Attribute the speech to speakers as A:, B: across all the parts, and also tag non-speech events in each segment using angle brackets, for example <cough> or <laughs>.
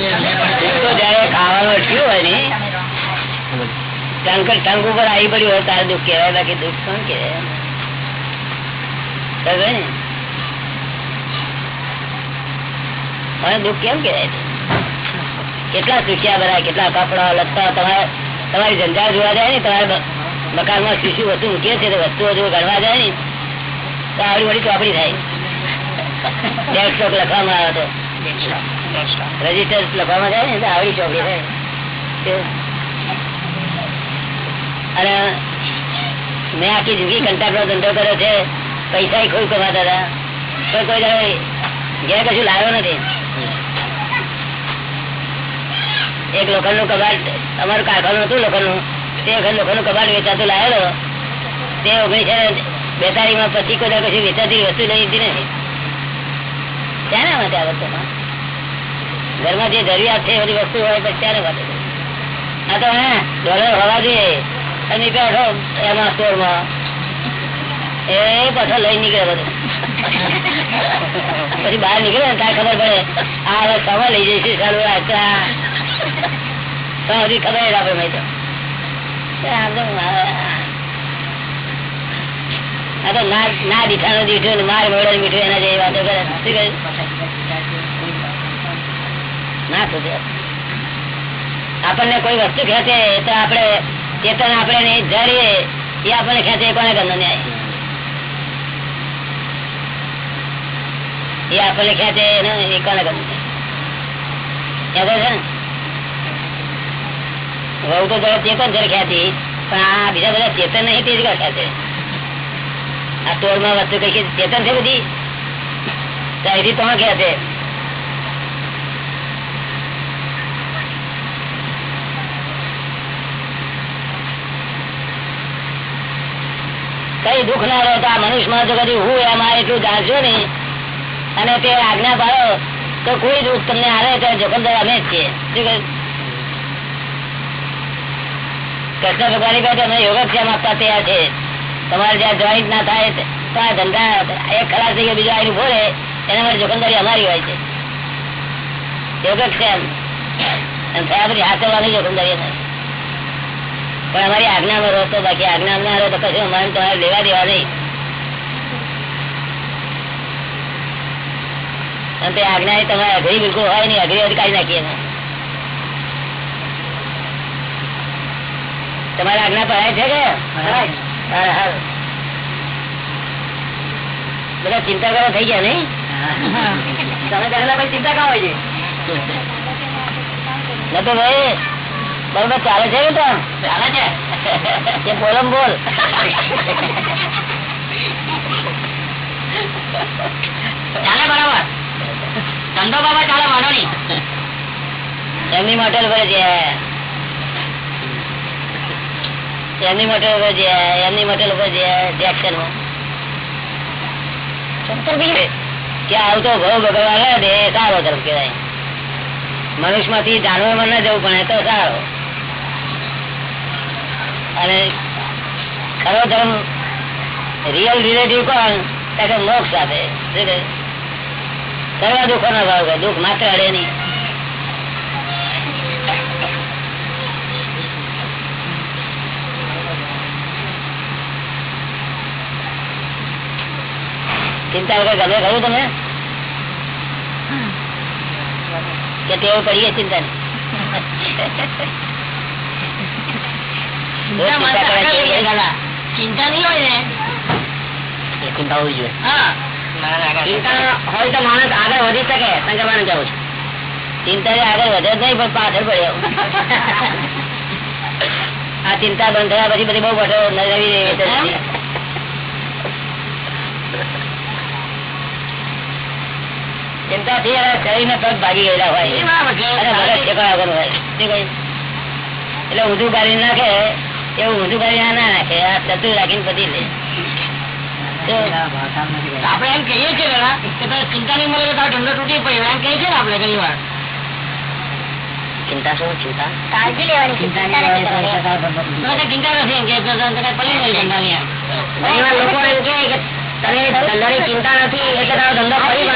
A: તો જયારે ખાવાનું અટક્યું હોય ને ટંક ટંક ઉપર આવી પડ્યું હોય તારે દુઃખ કહેવાય બાકી દુઃખ કોણ કહેવાય ને? મને દુઃખ કેમ કહેવાય? કેટલા સુખ્યા બધા કેટલા કપડા લગતા તમારે તમારી જંજાળ જોવા જાય ને તમારે મકાનમાં શું શું વસ્તુ મૂકીએ છે વસ્તુઓ જો ગણવા જાય ને તો આવડી વળી ચોપડી થાય. <laughs> ડેડ લખવામાં આવે તો. રજિસ્ટર લખવામાં જાય ને આવડી ચોપડી અને મેં આખી જિંદગી કંટાળ ધંધો કર્યો છે. પૈસા ખૂબ કમાતા હતા. પણ કોઈ દાડે ઘેર કશું લાવ્યો નથી. એક લોખંડનું કબાટ, અમારું કારખાનું હતું લોખંડનું તે વખત લોખંડનું કબાટ વેચાતું લાવેલો. તે ઓગણીસો બેતાલીસમાં પછી કોઈ કશું વેચાતી વસ્તુ લઈ હતી નથી. ક્યાં માટે આ વસ્તુમાં ઘરમાં જે જરૂરિયાત છે એવી વસ્તુ હોય તો ક્યારે વાત આ તો, હે, ડોલર હોવા જોઈએ. અને બેઠો એમાં સ્ટોરમાં. એ પાછો લઈ નીકળે બધું. પછી બહાર નીકળે ને ત્યાં ખબર પડે. આ હવે સમય લઈ જઈશું સારું સુધી ખબર આપડે મેં તો. આ તો ના દીઠાનો દીઠો ને માર મોડે મીઠું એના જેવી વાતો કરે. શું કહ્યું ના થશે આપણને કોઈ વસ્તુ ખેંચે તો આપણે ચેતન આપણે નહીં જરીએ એ આપણને ખેંચે કોને ગમનો ન્યાય? એ આપણને ખેંચે એ કોને ગમનો ખ્યાલ છે ને? વહુ તો જરા ચેતન જરા ખ્યાતિ પણ આ બીજા બધા ચેતન નહીં, તે જ ખેંચે. આ સ્ટોરમાં વસ્તુ કઈ ચેતન છે બધી? ત્યાંથી તો ખેંચે? કઈ દુઃખ ના રહો મનુષ્યમાં તો કદી હું એમાં એટલું જાણશો ને? અને તે આજ્ઞા પાડો તો કોઈ દુઃખ તમને આવે તો જોખમદાર અમે જ છીએ. કૃષ્ણ ભગવાન અમે યોગક્ષેમ આપવા તૈયાર છે. તમારે જ્યાં જોઈન્ટ ના થાય તો આ ધંધા એક ખરાબ થઈ ગયો, બીજો આવીને ભોરે એના માટે જોખમદારી અમારી હોય છે. યોગક્ષેમ થયા પછી હાથવાની જોખમદારી અમારી પણ અમારી આજ્ઞામાં રહો તો બાકી આજ્ઞા ના રહો તો કશું અમારે તમારે લેવા દેવા નહીં. અને તે આજ્ઞા તમારે અઘરી બિલકુલ હોય નહીં અઘરી હોય કાઢી નાખીએ તમારે આજ્ઞા પડાય છે કે? બધા ચિંતા કરો થઈ ગયા નહીં? તમે પહેલા ચિંતા કામ હોય છે? નતો ભાઈ બરોબર ચાલે છે કે ચાલે છે. બોલો બોલ. ચાલે બરાબર. ધંધો બાબા ચાલે માનો નહીં. એમની મોટેલ પર છે. એમની મોટેલ પર છે. એમની મોટેલ પર છે. જેક્શન ક્યાં આવતો ભવ ભગવાન દે સારો તરફ કહેવાય. મનુષ્યમાંથી જાનવરમાં ના જવું પણ તો સારો. અને ખરો ધર્મ રિયલ રિલેટિવ કોણ? કે મોક્ષ આપે. સર્વ દુઃખો ના ભાવ દુઃખ માત્ર અડે નહીં. ચિંતા વગર ગમે ખરું તમે કે તેઓ પડીએ ચિંતા
B: ચિંતા નહીં હોય ને
A: ચિંતા હોવી જોઈએ
B: ચિંતા હોય તો માણસ આગળ વધી શકે શંકરભાઈ જવું છું
A: ચિંતા આગળ વધે જ નહીં પણ પાછળ પડ્યો આ ચિંતા બંધ થયા પછી બધી બહુ મોટો નવી ચિંતા થી શરીર ને પગ ભાગી ગયેલા હોય એટલે ઊંધું કાઢી નાખે એવું ઊંધું કરી ના નાખે. આ સતું રાખીને બધી લે
B: આપડે એમ કહીએ છીએ કે તમે ચિંતા નહીં મળે તો ધંધો તૂટી પડ્યો. એમ કહીએ છીએ આપડે ઘણી વાર.
A: ચિંતા શું? ચિંતા?
C: કાળજી લેવાની
B: ચિંતા ચિંતા નથી ચિંતા એટલે તારો ધંધો ફરી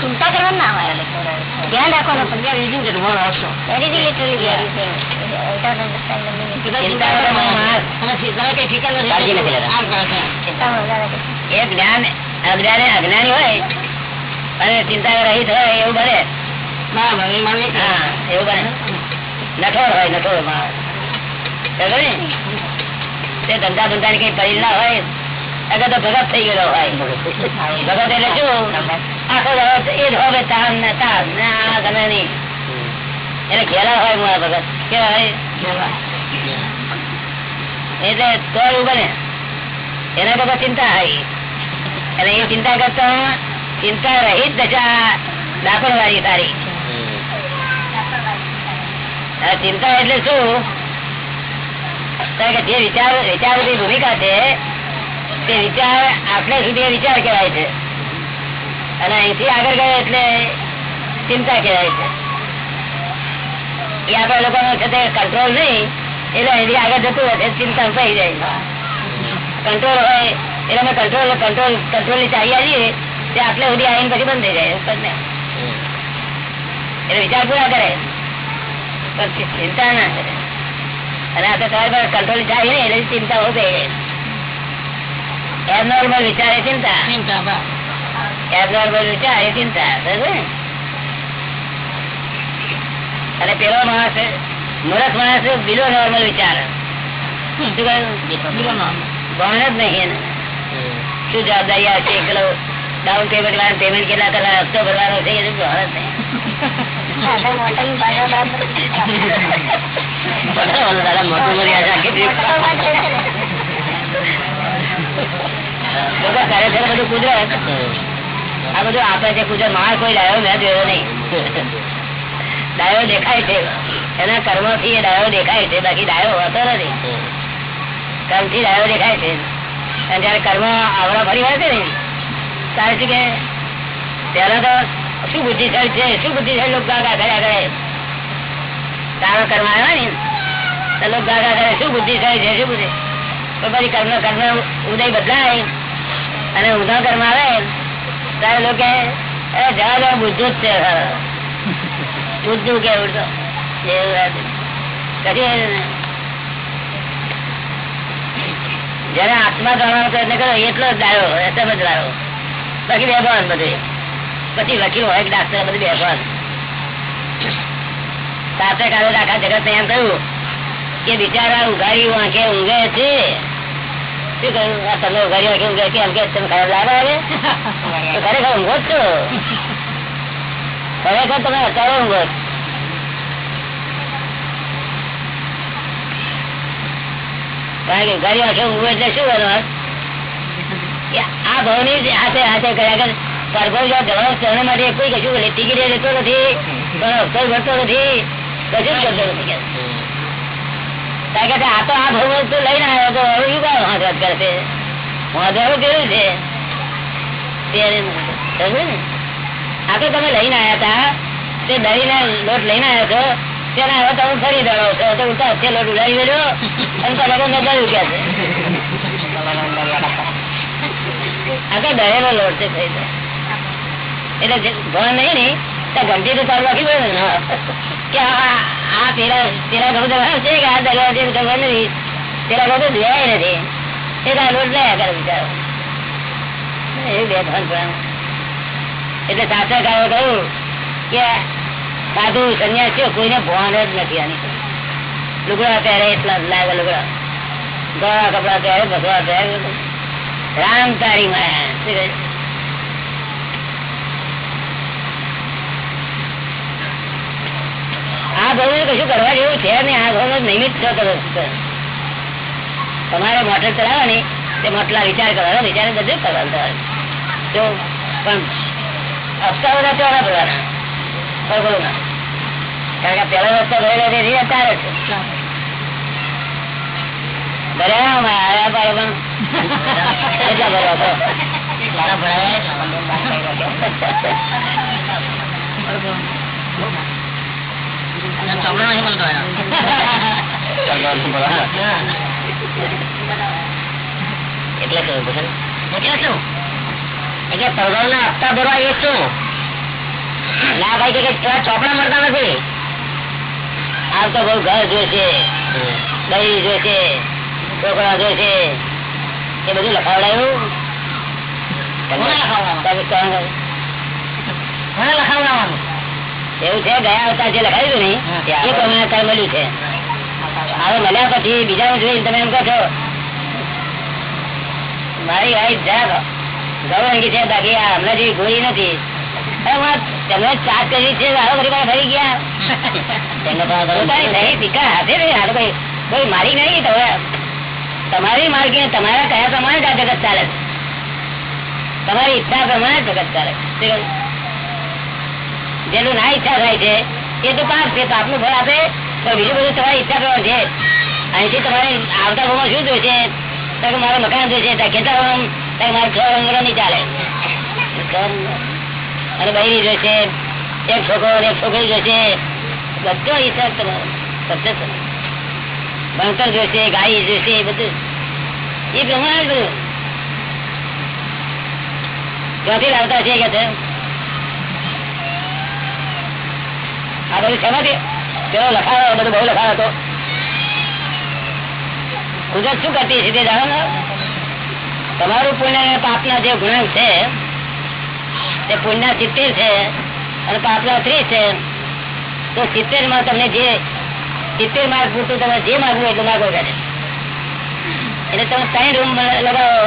C: ચિંતા કરવાની ના હોય.
B: ધ્યાન રાખવાનું પણ
A: અજ્ઞાની હોય અને ચિંતા રહિત હોય એવું બને એવું હોય ને? તે ધંધા ધંધા કઈ પડી ના હોય અગર તો ભગત થઈ ગયેલો હોય ભગત એટલે શું આખો એ જ હવે તામ ને તામ ને ગમે નહીં એટલે ઘેરા હોય મારા ભગત કેવા હોય? એટલે તો એવું બને. એના કરતા ચિંતા આવી અને એ ચિંતા કરતા ચિંતા રહિત દશા દાખલ વાળી તારી ચિંતા એટલે શું? કારણ કે જે વિચાર વિચારોની ભૂમિકા છે તે વિચાર આપણે સુધી વિચાર કહેવાય છે. અને અહીંથી આગળ ગયા એટલે ચિંતા કહેવાય છે. એ આપણા લોકોનો છે તે કંટ્રોલ નહીં એટલે અહીંથી આગળ જતું હોય ચિંતા થઈ જાય. કંટ્રોલ હોય એટલે અમે કંટ્રોલ કંટ્રોલ કંટ્રોલની ચાલી આવીએ તે આટલે સુધી આવીને પછી બંધ થઈ જાય ને. એટલે વિચાર પૂરા કરે. પણ ચિંતા ના કરે. અને આ તો તમારી પાસે કંટ્રોલ ચાલી નહીં એટલે ચિંતા હોતે એબનોર્મલ વિચાર એ ચિંતા
B: ચિંતા
A: એબનોર્મલ વિચાર એ ચિંતા બરાબર? ને? અને પેલો માણસ મૂર્ખ માણસ બિલો નોર્મલ વિચાર શું જ નહીં શું જવાબદારી આવશે? એકલો ડાઉન પેમેન્ટ વાળા પેમેન્ટ કેટલા કરવા? હપ્તો ભરવાનો છે એ ગણ નહીં. મોટું મરી આશા કેટલી બધું કુદરત. આ બધું આપે છે કુદરત. માર કોઈ લાવ્યો મેં જોયો નહીં. ડાયો દેખાય છે. એના કર્મથી ડાયો દેખાય છે. બાકી ડાયો હોતો નથી. કર્મથી ડાયો દેખાય છે. અને જયારે કર્મ આવડા ફરી હોય છે ને, ત્યારે શું કે પેલા તો શું બુદ્ધિશાળી છે? શું બુદ્ધિશાળી લોકો ગાગા કર્યા કરે? તારો કર્મ આવ્યો ને લોકો ગાગા કરે, શું બુદ્ધિશાળી છે? શું બુદ્ધિ? તો પછી કર્મ કર્મ ઉદય બદલાય. અને ઉદા કર્મ આવે, ત્યારે લોકો જવા "એ જવા બુદ્ધુ જ છે. કે ઉડતો જયારે આત્મા જાણવાનો પ્રયત્ન કરો એટલો જ ડાયો સમજ લાવો બાકી બેભાન બધે. પછી વકીલ હોય કે ડાક્ટર બધું બેભાન. કાલે આખા જગત ને એમ કહ્યું કે બિચારા ઉઘારી વાંખે ઊંઘે છે. શું કહ્યું? તમે ઉઘારી વાંખે ઊંઘે કેમ કે તમે ખરાબ લાગે હવે? <laughs> ખરેખર ઊંઘો જ છો. ખરેખર તમે અત્યારે ઊંઘો. કારણ કે ઊંઘવું એટલે શું કરવાનું આ ભાવની હાથે હાથે કર્યા કર પરભવ માટે કોઈ કશું ટિકિટ નથી ભરતો નથી કશું જ કરતો નથી. કારણ કે આ તો આ ભાવ તો લઈને આવ્યો તો હવે શું કામ હાથ હાથ કરશે કેવું છે ને? આ તો તમે લઈને આવ્યા હતા તે દહીને લોટ લઈને આવ્યો છો, તેના હવે તમે ફરી દળો છો. તો લોટ ઉડાવી દેજો અને તમે લોકો મેં દળ્યું કે છે. એટલે ભણ નહીં ને તો ઘંટી તો ચાલુ કે આ પેલા પેલા ઘણું તો છે કે આ દરિયા છે, ખબર નથી. પેલા ઘણું આ લોટ લયા કરે બિચારો. એ બે ત્રણ પ્રાણ એટલે કાળો કહ્યું કે, સાધુ સંન્યાસીઓ કોઈને ભણ જ નથી આની. લુગડા પહેરે એટલા લાગે લુગડા. ગળા કપડા પહેરે ભગવા પહેરે. રામ તારી માયા. શું કહે? આ કશું કરવા જેવું છે ને આ ભાવ નિમિત્ત છો કરો તમારે મોટર ચલાવવાની, તે મોટલા વિચાર કરવાનો વિચાર બધું કરવાનું તમારે. જો, પણ હપ્તા બધા. ચોરા ભરવાના પરગોના કારણ કે પેલો રસ્તો ભરેલો છે એ અત્યારે છે ભર્યા આવ્યા પાડો પણ. કેટલા ભરવા તો
B: સારા ભરાયા છે. ચોપડો નહીં મળતો
A: એટલે કહ્યું બધું
B: એટલે શું? એટલે પરગોના હપ્તા ભરવા એ શું ના ભાઈ કે ચોપડા મળતા નથી.
A: આમ તો બહુ ઘર જોશે દહી જોશે છોકરા જોશે એ બધું લખાવડાયું? એવું છે ગયા અવતાર જે ને એ પ્રમાણે અત્યારે મળ્યું છે. હવે મળ્યા પછી બીજાનું જોઈને તમે એમ કહો છો મારી વાઈફ જરાક ગૌરંગી છે બાકી આ હમણાં જેવી ગોળી નથી. તમે ચાટ કરી છે હાલો ફરી પાછા ફરી ગયા.
B: તેમને તો આ બધું
A: પોતાની નહીં દીકરા હાથે નહીં હાલો કોઈ કોઈ મારી નહીં તમે તમારી માર્ગે તમારા કયા પ્રમાણે આ જગત ચાલે તમારી ઈચ્છા પ્રમાણે જગત ચાલે? જેનું ના ઈચ્છા થાય છે એ તો પાપ છે પાપનું ફળ આપે. તો બીજું બધું તમારી ઈચ્છા પ્રમાણે છે. અહીંથી તમારે આવતા ભાવમાં શું જોઈશે મારું મકાન જોઈશે ખેતર ક્યાંથી લાવતા છે કે આ બધું શેમાંથી? પેલો લખાયો બધું બહુ લખાયો હતો. કુદરત શું કરતી છે તે જાણો તમારું પુણ્ય અને પાપના જે ગુણ છે, તે પુણ્ય સિત્તેર છે અને પાપના ત્રીસ છે, તો સિત્તેરમાં તમને જે, સિત્તેર માર્ગ પૂરતું તમે જે માગવું એટલું માગો કરે એટલે તમે ત્રણ રૂમ લગાવો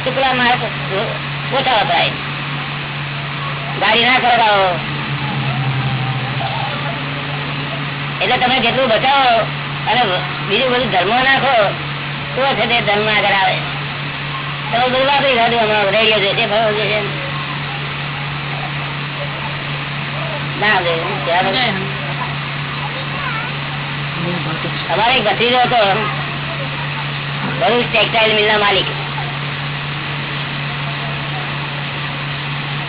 A: ટુકડા માર્ગ ઓછા વપરાય ગાડી ના કરાવો એટલે તમે જેટલું બચાવો અને બીજું બધું ધર્મ નાખો, તો છે તે ધર્મ આગળ આવે. તમે બધું વાપરી કાઢું હમણાં રેડિયો છે ફરવા છે અમારે ભત્રીજો હતો. ભરૂચ ટેક્સટાઇલ મિલ ના માલિક.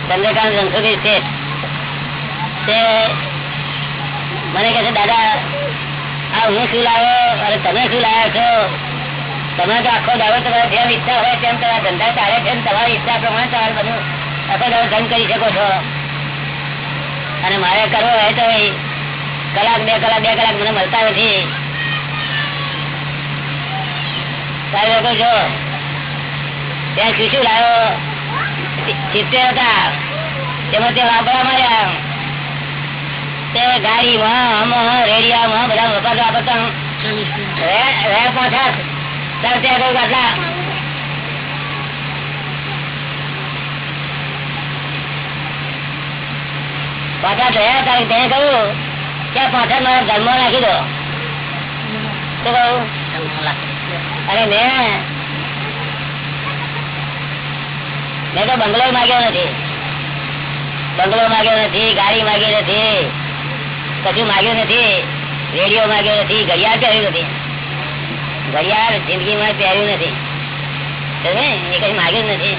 A: ચંદ્રકાંત રણછોડી શેઠ તે મને કહે છે દાદા આ હું શું લાવ્યો? અરે તમે શું લાવ્યા છો? તમે આખો દાડો તમારે જેમ ઈચ્છા હોય તેમ તમારા ધંધા ચાલે છે તમારી ઈચ્છા પ્રમાણે તમારે બધું આખો દાડો ધન કરી શકો છો. અને મારે કરવો હોય તો કલાક, બે કલાક બે કલાક મને મળતા નથી. તારે લોકો તેમાં તે વાપરા માર્યા. તે ગાડીમાં રેડિયામાં બધા વપરાતા વાપરતા રેડ પહોંચાડ પાછા થયા તારે તેને કહ્યું કે પાછા મારા ધર્મ રાખી દો અરે મેં મેં તો બંગલો માગ્યો નથી. બંગલો માગ્યો નથી, ગાડી માગી નથી. કશું માગ્યું નથી. રેડિયો માગ્યો નથી. ઘડિયાળ કર્યું નથી. ઘડિયાળ જિંદગીમાં પહેર્યું નથી? એ કઈ માગ્યું નથી.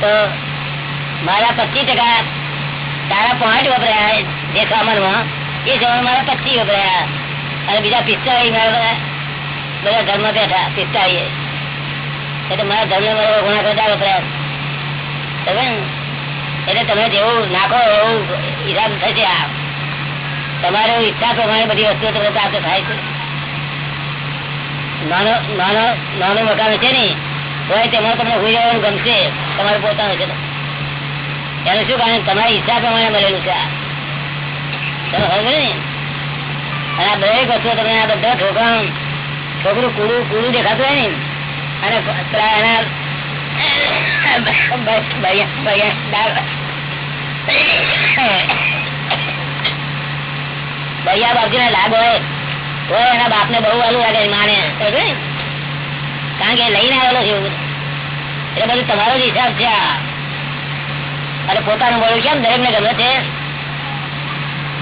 A: તો મારા પચીસ ટકા તારા પોઈન્ટ વપરાયા જે સામાનમાં એ સામાન મારા પચીસ વપરાયા. અને બીજા પિસ્તાળી મારા બધા ધર્મ બેઠા પિસ્તાળીએ એટલે મારા ધર્મ મારા ઘણા બધા વપરાયા. તમે? એટલે તમે જેવું નાખો એવું હિસાબ થશે આ. તમારે ઈચ્છા પ્રમાણે બધી વસ્તુઓ તમને પ્રાપ્ત થાય છે. નાનો નાનો, નાનું મકાન છે ને હોય તેમાં તમને હોઈ જવાનું ગમશે. તમારું પોતાનું છે. એનું શું કારણ? તમારી ઈચ્છા પ્રમાણે મળેલું છે અને આ દરેક વસ્તુ તમે આ બધા ઠોકરા છોકરું કુડું કુડું દેખાતું હોય ને, અને ભૈયા બાપજી ને લાગ હોય. એના બાપ ને બહુ વાલું લાગે માને. કારણ કે લઈને આવેલો છે. એટલે બધું તમારો જ હિસાબ છે અને પોતાનું બોલું કેમ દરેક ને ગમે છે?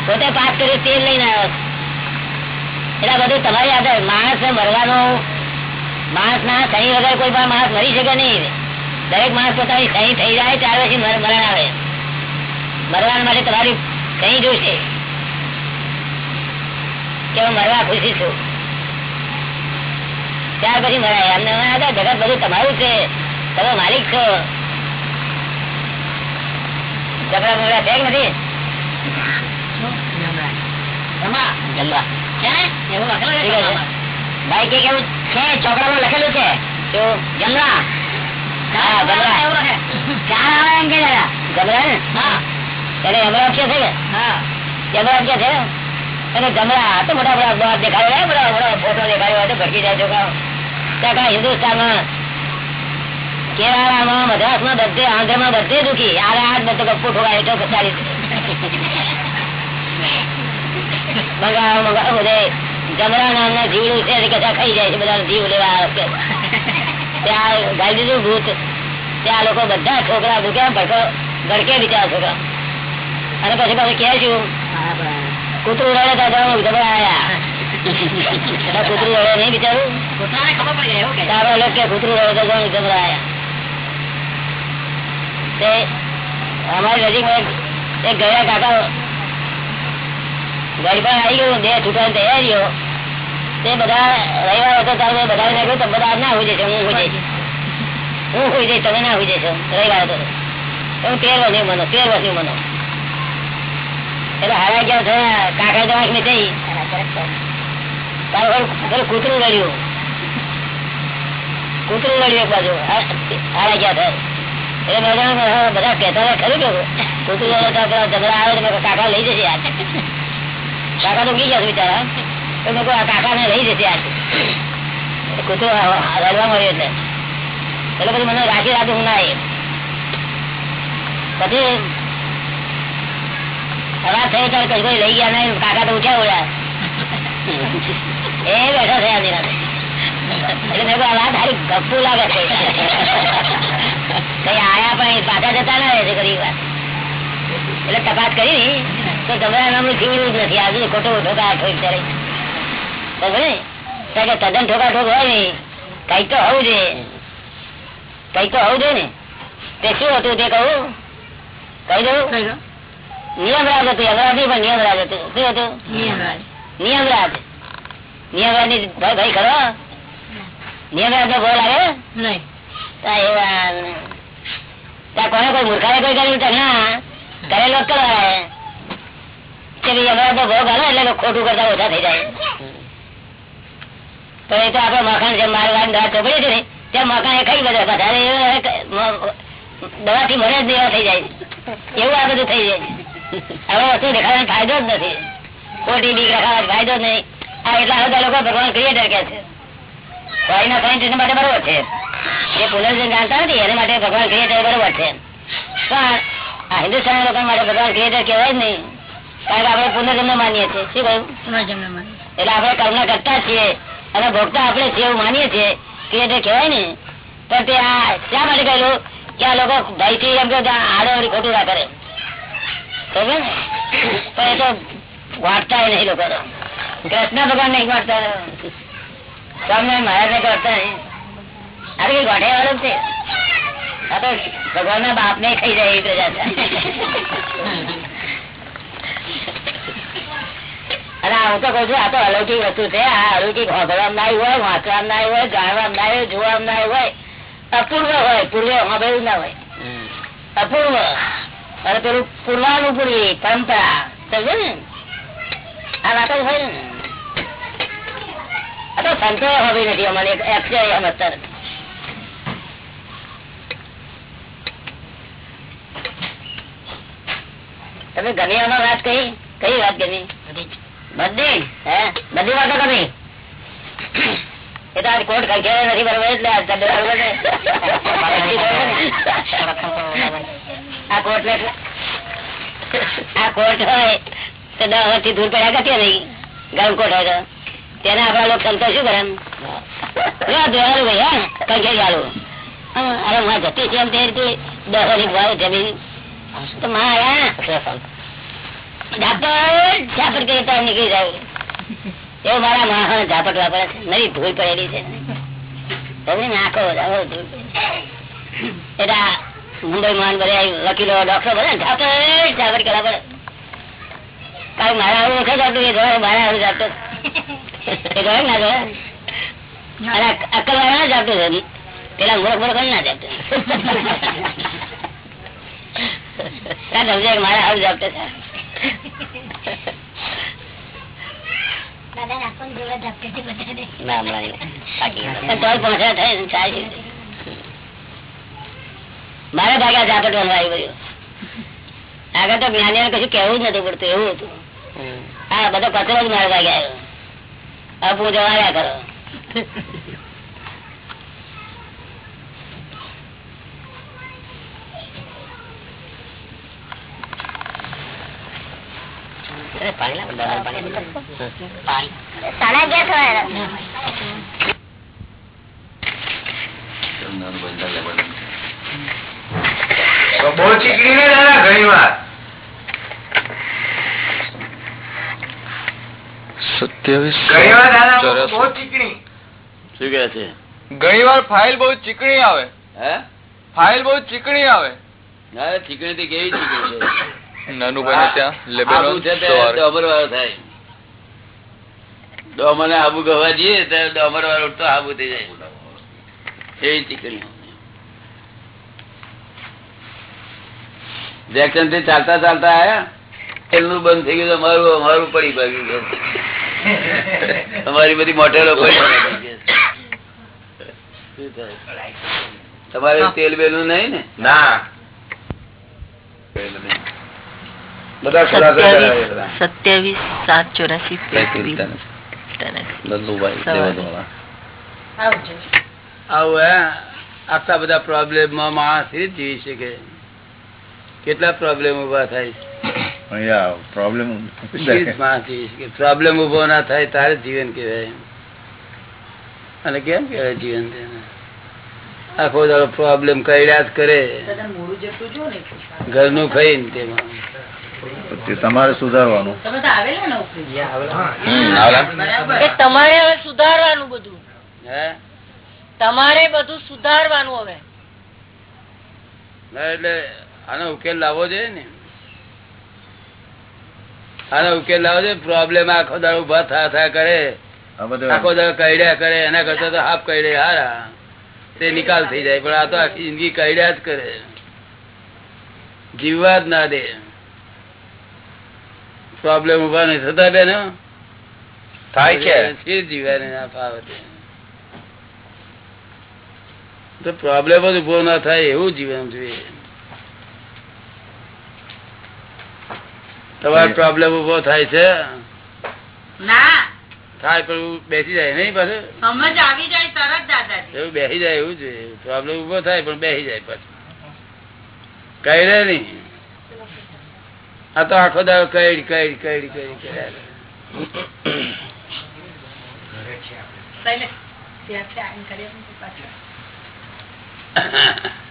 A: પોતે પાસ કર્યું તે લઈને આવ્યો એટલે બધું તમારી આદત માણસ ને મરવાનો માણસ ના સહી વગર કોઈ પણ માણસ મરી શકે નહીં. દરેક માણસ પોતાની સહી થઈ જાય, ત્યાર પછી મર- મરણ આવે. મરવા માટે તમારી સહી જોઈશે. કે હું મરવા ખુશી છું ત્યાર પછી મરાય એમને મને જગત બધું તમારું છે. તમે માલિક છો. ઝઘડા બમણા છે નથી. ભાઈ કે કેવું છે ચોકડામાં લખેલું છે? શું? જમણા હા ને એને છે
B: હા.
A: છે? અને જમણા તો મોટા મોટા બાપ દેખાડે ને બધા મોટા ફોટો દેખાડ્યો હોય તો ભટકી જાય છોકરાઓ. ત્યાં કાંઈ હિન્દુસ્તાનમાં કેરાલામાં મદ્રાસમાં બધે, આંધ્રમાં બધે દુખી. આ રાત બધો ગપ્પો ઠોકાય એટલો ચાલી મંગાવો મંગાવો બધે. જમરા નામના જીવડું છે તે ખાઈ જાય છે બધા જીવ લેવા ત્યાં ગાઈ દીધું ભૂત. ત્યાં લોકો બધા છોકરા ભૂખ્યા, ભડકો, ભડકે બિચારા છોકરા. અને પછી પાછું કહે. કૂતરું રડે તો જાઉં જમરા આયા. <laughs> કૂતરું રડે નહીં બિચારું. તારો લોકો કૂતરું રડે તો જાઉં જમરા આયા. તે અમારી નજીક એક- ગયા કાકા પર આવી ગયું બે છૂટવાની તૈયારીઓ. તે બધા રવિવાર હતો ત્યારે બધા કહ્યું તમે બધા ના હોય જશે હું હોય હું હોય જઈશ તમે ના હોય જશો રવિવાર હતો તો. હું તેર વર્ષની મનો તેર વર્ષની મનો એટલે હારા ગયા છે કાકા તો ને જઈ તારું કૂતરું રડ્યું કૂતરું રડ્યું એક બાજુ. હારા ગયા થાય એટલે મેં કીધું કે હવે બધા કહેતા ખરું કે કૂતરું રડે તો પેલા ઝઘડા આવે તો કાકા લઈ જશે આજ કાકા તો ઊંઘી ગયા બિચારા. તો મેં કહ્યું આ કાકાને લઈ જશે આજ કૂતરું રડવા મળ્યું એટલે. એટલે પછી મને રાખી રાત ના પછી અવાજ થયો ત્યારે કઈ કોઈ લઈ ગયા નહીં, કાકા તો ઉઠ્યા ઉડ્યા એ બેઠા થયા નિરાતે એટલે કઈ આયા પણ પાછા જતા તપાસ કરી તો તમારા જીવડું જ નથી. આજુ ખોટો ઠોકા ઠોક ત્યારે બરાબર તદ્દન ઠોકા ઠોક હોય ને કઈ તો હોવું જોઈએ. કઈ તો હોવું જોઈએ ને. તે શું હતું તે કહું? કહી દઉં. નિયમરાજ હતું યમરાજ નહીં પણ નિયમરાજ હતું. શું હતું?
B: નિયમરાજ.
A: નિયમરાજ. ની ભાઈ ખરો? નિયમરાજ નો ગોળ આવે કોને કોઈ મૂર્ખાએ કોઈ કર્યું? તો ના. કરેલો જ કે યમરાજ નો ભોગ આવે એટલે ખોટું કરતા ઓછા થઈ જાય. તો એ તો આપડે મકાન છે મારવાની દવા ચોપડી છે ને ત્યાં મકાન એ ખાઈ બધા વધારે દવા થી મરે જ દેવા થઈ જાય. એવું આ બધું થઈ જાય. હવે વસ્તુ દેખાવાનો ફાયદો જ નથી. ખોટી બીક રખાવાનો ફાયદો જ નહીં. આ એટલા બધા લોકો ભગવાન ક્રિએટર કે છે. કોઈના સાયન્ટિસ્ટ માટે બરોબર છે. જે પુનર્જન જાણતા નથી એને માટે ભગવાન ક્રિએટર બરોબર છે. પણ આ હિન્દુસ્તાન લોકો માટે ભગવાન ક્રિએટર કહેવાય જ નહીં. કારણ કે આપણે પુનર્જન્મ માનીએ છીએ. શું કહ્યું?
B: પુનર્જન્મ
A: એટલે આપણે કર્મ કરતા છીએ. અને ભોગતા આપણે છીએ એવું માનીએ છીએ. ક્રિએટર કહેવાય ને. પણ તે આ શા માટે કહેલું? કે આ લોકો ભયથી એમ કે આડે ખોટું ના કરે. ને? પણ એ તો વાંચતા નહીં લોકો. કૃષ્ણ ભગવાન નહીં વાંચતા તમને મહારાજ ને કરતા નહીં અરે કઈ ગોઠે વાળું છે. આ તો ભગવાન ના બાપ ને ખાઈ જાય એવી પ્રજા છે. અને હું તો કઉ છું આ તો અલૌકિક વસ્તુ છે. આ અલૌકિક હોભળવામાં ના હોય વાંચવામાં ના હોય જાણવામાં ના હોય જોવામાં ના હોય અપૂર્વ હોય પૂર્વે હોભળ્યું ના હોય. અપૂર્વ. અને પેલું પૂર્વાનુપૂર્વી પરંપરા સમજે ને? આ વાત જ હોય ને. આ તો સંતો હોવી નથી અમારે એક્સે સમજતા નથી તમે ગમી આમાં વાત કહી કઈ વાત ગમી? બધી હે? બધી વાતો ગમી? એ તો આજ કોર્ટ ખંખેરે નથી બરોબર એટલે <laughs> આ કોટ હોય તો દસ વર્ષથી દૂર પડ્યા કરતી નહીં. ગરમ કોટ હોય તો. તેને આપડા લોકો સમતો શું કરે ઝાપટ નીકળી જાય. એવું મારા માણસો ઝાપટ વાપરે છે. નવી ધૂળ પડેલી છે. આખો ધૂળ. એટલે મુંબઈ માં બધા વકીલો ડોક્ટરો બધા ઝાપડ ઝાપટ કરવા પડે. કારણ મારા આવું વખત આવતું એ જોડે મારા આવું જાતો <laughs> એ જોડે ના જોડે અને અક્કલ વાળા ના ઝાપટું <laughs> છે પેલા મૂર્ખ ના સમજાય આવું
C: દાદા ના
A: બાકી પહોંચ્યા થાય ચાલે મારે ભાગ્યા ઝાપટવાનું આવ્યું બધું આગળ તો જ્ઞાની કશું કેવું જ નથી પડતું એવું હતું. હા બધો કચરો જ મારે ભાગ્યા આવ્યો. હવે પૂજો આવ્યા કરો. પાણી લાવો, દવા પાણી
C: સાડા અગિયાર થયા
D: બહુ ચીકણી ને દાદા ઘણી વાર?
E: સત્યાવીસ
D: ઘણી
E: ફાઇલ બહુ ચીકણી આવે.
F: હે?
E: ફાઇલ બહુ ચીકણી આવે.
F: ના ચીકણી થી કેવી ચીકણી છે?
E: નાનુભાઈ ત્યાં લેબેનોન
F: તે ડોમર વાળો થાય. ડોમર ને આબુ ગવા જઈએ તો ડોમર વાળો ઉઠતો આબુ થઈ જાય. એવી ચીકણી? જેક્શનથી ચાલતા ચાલતા આયા એનું બંધ થઈ ગયું અમારું અમારું પડી ભાગી ગયું. તમારી બધી મોટેલો પડી ભાગી કે તમારે તેલ બેલું નહીં ને?
D: ના.
G: સત્યાવીસ સાત ચોરાસી
F: આવું આટલા બધા પ્રોબ્લેમમાં માણસ જ જીવી શકે. કેટલા પ્રોબ્લેમ ઊભા થાય?
H: પ્રોબ્લેમ
F: ઊભો ના થાય તારે જીવન કહેવાય અને કેમ કહેવાય જીવન આખો તારો પ્રોબ્લેમ કર્યા જ કરે. ઘરનું ખાઈને તેમાં.
H: તમારે સુધારવાનું.
G: તમારે હવે સુધારવાનું બધું.
F: હે?
G: તમારે બધું સુધારવાનું હવે.
F: એટલે આનો ઉકેલ લાવવો જોઈએ ને? આનો ઉકેલ લાવવો જોઈએ? પ્રોબ્લેમ આખો દાડો ઊભા થા થા કરે. આખો દાડો કઈડ્યા કરે એના કરતા તો હાફ કઈડે હારા. તે નિકાલ થઈ જાય પણ આ તો આખી જિંદગી કઈડ્યા જ કરે. જીવવા જ ના દે. પ્રોબ્લેમ ઊભા નહીં થતા બેન.
D: થાય છે.
F: શી જીવાને ના ફાવે તો પ્રોબ્લેમ જ ઊભો ના થાય એવું જીવન જોઈએ. તમારો પ્રોબ્લેમ ઊભો થાય છે?
G: ના.
F: થાય પણ બેસી જાય નહીં પાછું?
G: સમજ આવી જાય તરત દાદાજી.
F: એવું બેસી જાય એવું જોઈએ પ્રોબ્લેમ ઊભો થાય પણ બેસી જાય પાછું. કઈ રે નહીં. આ તો આખો દાડો કઈ કઈ કઈ કઈ કર્યા <laughs>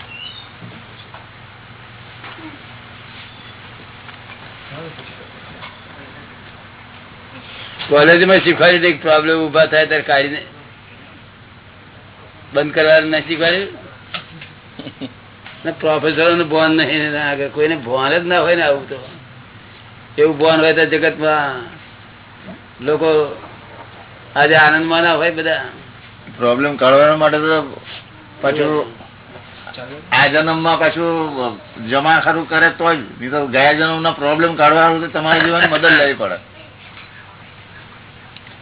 F: કોલેજમાં શીખવાડ્યું એક પ્રોબ્લેમ ઊભા થાય ત્યારે કાઢીને બંધ કરવાનું ના શીખવાડ્યું? પ્રોફેસરો નું ભોન નહીં આગળ કોઈને ભોન જ ના હોય ને આવું તો. એવું ભોન હોય તો જગતમાં લોકો આજે આનંદમાં ના હોય બધા.
H: પ્રોબ્લેમ કાઢવા માટે તો પાછું આ જન્મમાં પાછું જમા ખરું કરે તો જ. નહીં તો ગયા જન્મના પ્રોબ્લેમ કાઢવા તમારે જીવન મદદ લેવી પડે.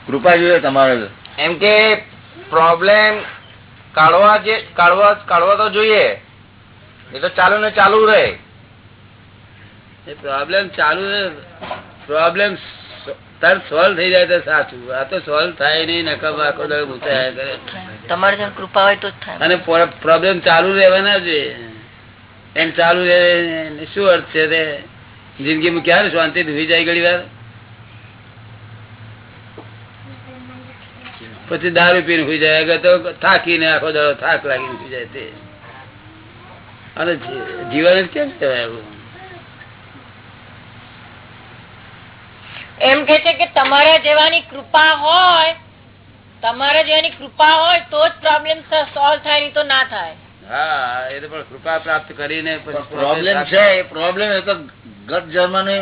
H: કૃપા જોઈએ તમારે.
D: એમ કે પ્રોબ્લેમ કાઢવા જે કાઢવા કાઢવા તો જોઈએ. એ તો ચાલુ ને ચાલુ રહે.
F: એ પ્રોબ્લેમ ચાલુ પ્રોબ્લેમ તરત સોલ્વ થઈ જાય તો સાચું. આ તો સોલ્વ થાય નહીં નકમ આખો દર ગુસાયા કરે.
G: તમારે જેમ કૃપા હોય તો જ થાય.
F: અને પ્રોબ્લેમ ચાલુ રહેવાના જોઈએ. એમ ચાલુ રહે શું અર્થ છે તે? જિંદગીમાં ક્યારે શાંતિ થઈ જાય ઘડી વાર? પછી દારૂ પીને સુઈ જાય. તો થાકીને આખો દાડો થાક લાગીને સુઈ જાય તે. અને જીવન જ કેમ કહેવાય આવું?
G: એમ કે છે કે તમારા જેવાની કૃપા હોય તમારા જેવાની કૃપા હોય તો જ પ્રોબ્લેમ સોલ્વ થાય નહીં તો ના થાય.
F: હા એ તો પણ કૃપા પ્રાપ્ત કરીને
H: પ્રોબ્લેમ છે એ પ્રોબ્લેમ એ તો ગત જન્મની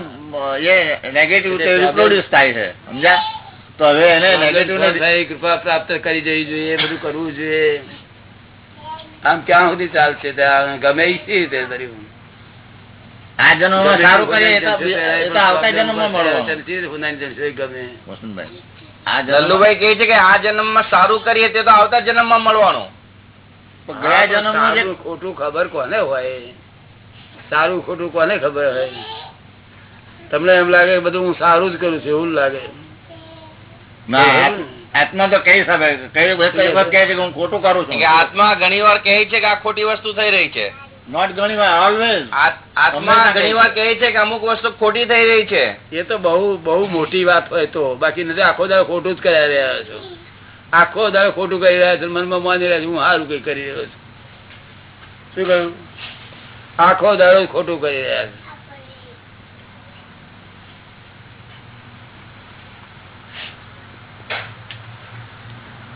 H: એ નેગેટિવ રિપ્રોડ્યુસ થાય છે સમજ્યા? તો હવે એને નેગેટિવ
F: કૃપા પ્રાપ્ત કરી જવી જોઈએ બધું કરવું જોઈએ. આમ ક્યાં સુધી ચાલશે ગમે છે કર્યું
H: જન્મમાં સારું કરીએ તો- આવતા મળવાનું. આ
D: જન્મમાં કહે છે કે આ જન્મમાં સારું કરીએ તે તો આવતા જન્મમાં મળવાનું.
H: ગયા જન્મમાં જે
F: સારું ખોટું ખબર કોને હોય? સારું ખોટું કોને ખબર હોય? તમને એમ લાગે બધું હું સારું જ કરું છું એવું લાગે.
H: ના આત્મા તો કઈ સાહેબ કઈ કઈ વખત કહે છે કે હું ખોટું કરું છું.
D: કે આત્મા ઘણી વાર કહે છે કે આ ખોટી વસ્તુ થઈ રહી છે.
H: નોટ ઘણી ઓલવેઝ
D: આત્મા ઘણી કહે છે. કે અમુક વસ્તુ ખોટી થઈ રહી છે.
F: એ તો બહુ બહુ મોટી વાત હોય તો. બાકી નથી આખો દાડો ખોટું જ કરી રહ્યા છો. આખો દાડો ખોટું કરી રહ્યા છો મનમાં માની રહ્યા છો હું સારું કઈ કરી રહ્યો છું. શું કહ્યું? આખો દાડો ખોટું કરી રહ્યા છો.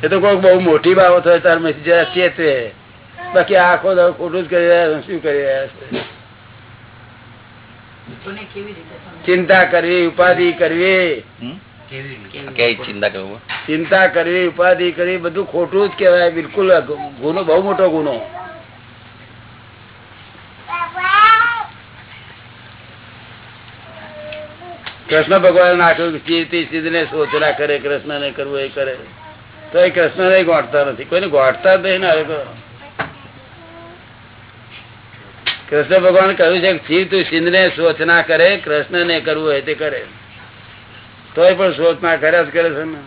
F: એ તો કોઈ બહુ મોટી બાબત હોય તાર જરા ચેતવે. બાકી આખો ખોટું જ કરી રહ્યા શું કરી રહ્યા છે? ચિંતા કરવી ઉપાધિ કરવી.
D: ચિંતા કરવી
F: ઉપાધિ કરવી બધું ખોટું જ કેવાય બિલકુલ ગુનો બહુ મોટો ગુનો. કૃષ્ણ ભગવાન નાખ્યું ચીરતી ને સોચરા કરે કૃષ્ણ ને કરવું એ કરે. તો એ કૃષ્ણ ને ગોઠતા નથી. કોઈને ગોઠતા જ નહીં ને હવે તો. કૃષ્ણ ભગવાન કહ્યું છે કે તું સિંધને શોચ ના કરે કૃષ્ણ ને કરવું હોય તે કરે. તોય પણ સોચ ના કર્યા જ કરે છે ને.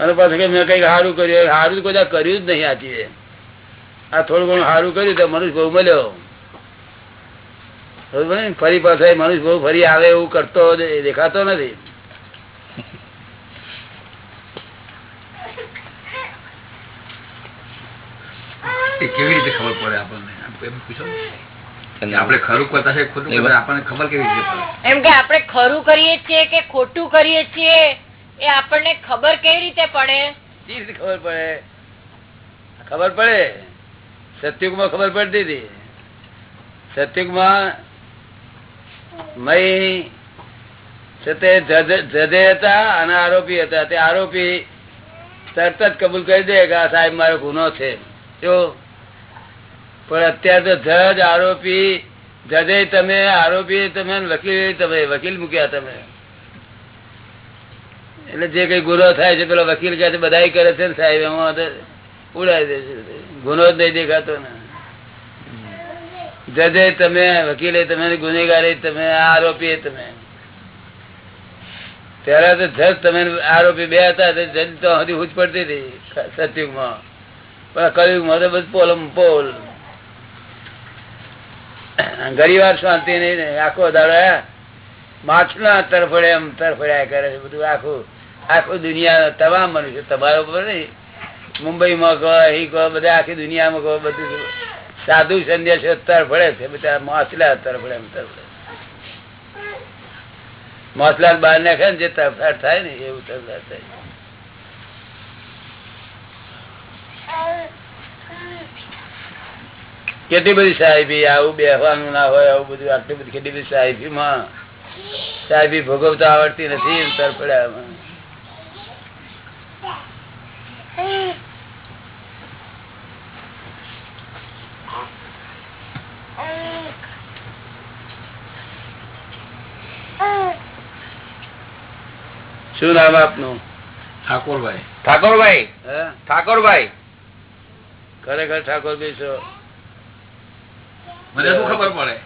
F: અને પાછું મેં કંઈક સારું કર્યું સારું કોઈ કર્યું જ નહીં આથી આ થોડું ઘણું સારું કર્યું તો મનુષ્ય બહુ મળ્યો. ફરી પાછા મનુષ્ય બહુ ફરી આવે એવું કરતો દેખાતો નથી.
I: કેવી રીતે ખબર પડે આપણને? આપણે ખરું કરતા છે ખોટું આપણને ખબર કેવી રીતે
G: એમ કે આપણે ખરું કરીએ છીએ કે ખોટું કરીએ છીએ એ આપણને ખબર કેવી રીતે પડે?
F: ખબર પડે? ખબર પડે? સત્યુગમાં ખબર પડતી હતી. મય તે જજે હતા અને આરોપી હતા. તે આરોપી તરત જ કબૂલ કરી દે કે આ સાહેબ મારો ગુનો છે. જો પણ અત્યારે તો જજ, આરોપી, જજે તમે, આરોપી તમે વકીલ તમે, વકીલ મૂક્યા તમે. એટલે જે કઈ ગુનો થાય છે, પેલો વકીલ કહે છે બધા કરે છે ને સાહેબ, એમાં ઉડાવી દે છે. ગુનો જ નહીં દેખાતો ને. જજે તમે, વકીલે તમે, ગુનેગારે તમે, આરોપી તમે. ત્યારે તો જજ તમે, આરોપી બે હતા જજ તો હજી હુજ પડતી હતી સતયુગમાં પણ કયું તો બધું પોલમ પોલ. ઘણી વાર શાંતિ નહીં આખો દાડા માછલા તરફડે એમ તરફડ્યા કરે છે બધું આખું. આખું દુનિયા તમામ મનુષ્ય, તમારા ઉપર નહીં. મુંબઈમાં કહો, અહીં કહો, બધા આખી દુનિયામાં કહો, બધું સાધુ સંદેશો તરફડે છે, બધા માછલા તરફડે એમ તરફડે. માછલા બહાર નાખે ને જે તરફાટ થાય ને, એવું તરફાટ થાય. કેટલી બધી સાહેબી આવું બેહવાનું ના હોય આવું બધું આટલી બધી કેટલી બધી સાહેબી માં સાહેબી ભોગવતા આવડતી નથી તરફડ્યામાં શું નામ આપનું?
I: ઠાકોરભાઈ.
D: ઠાકોરભાઈ?
F: હે.
D: ઠાકોરભાઈ
F: ખરેખર ઠાકોર બેસો.
I: મને શું ખબર પડે?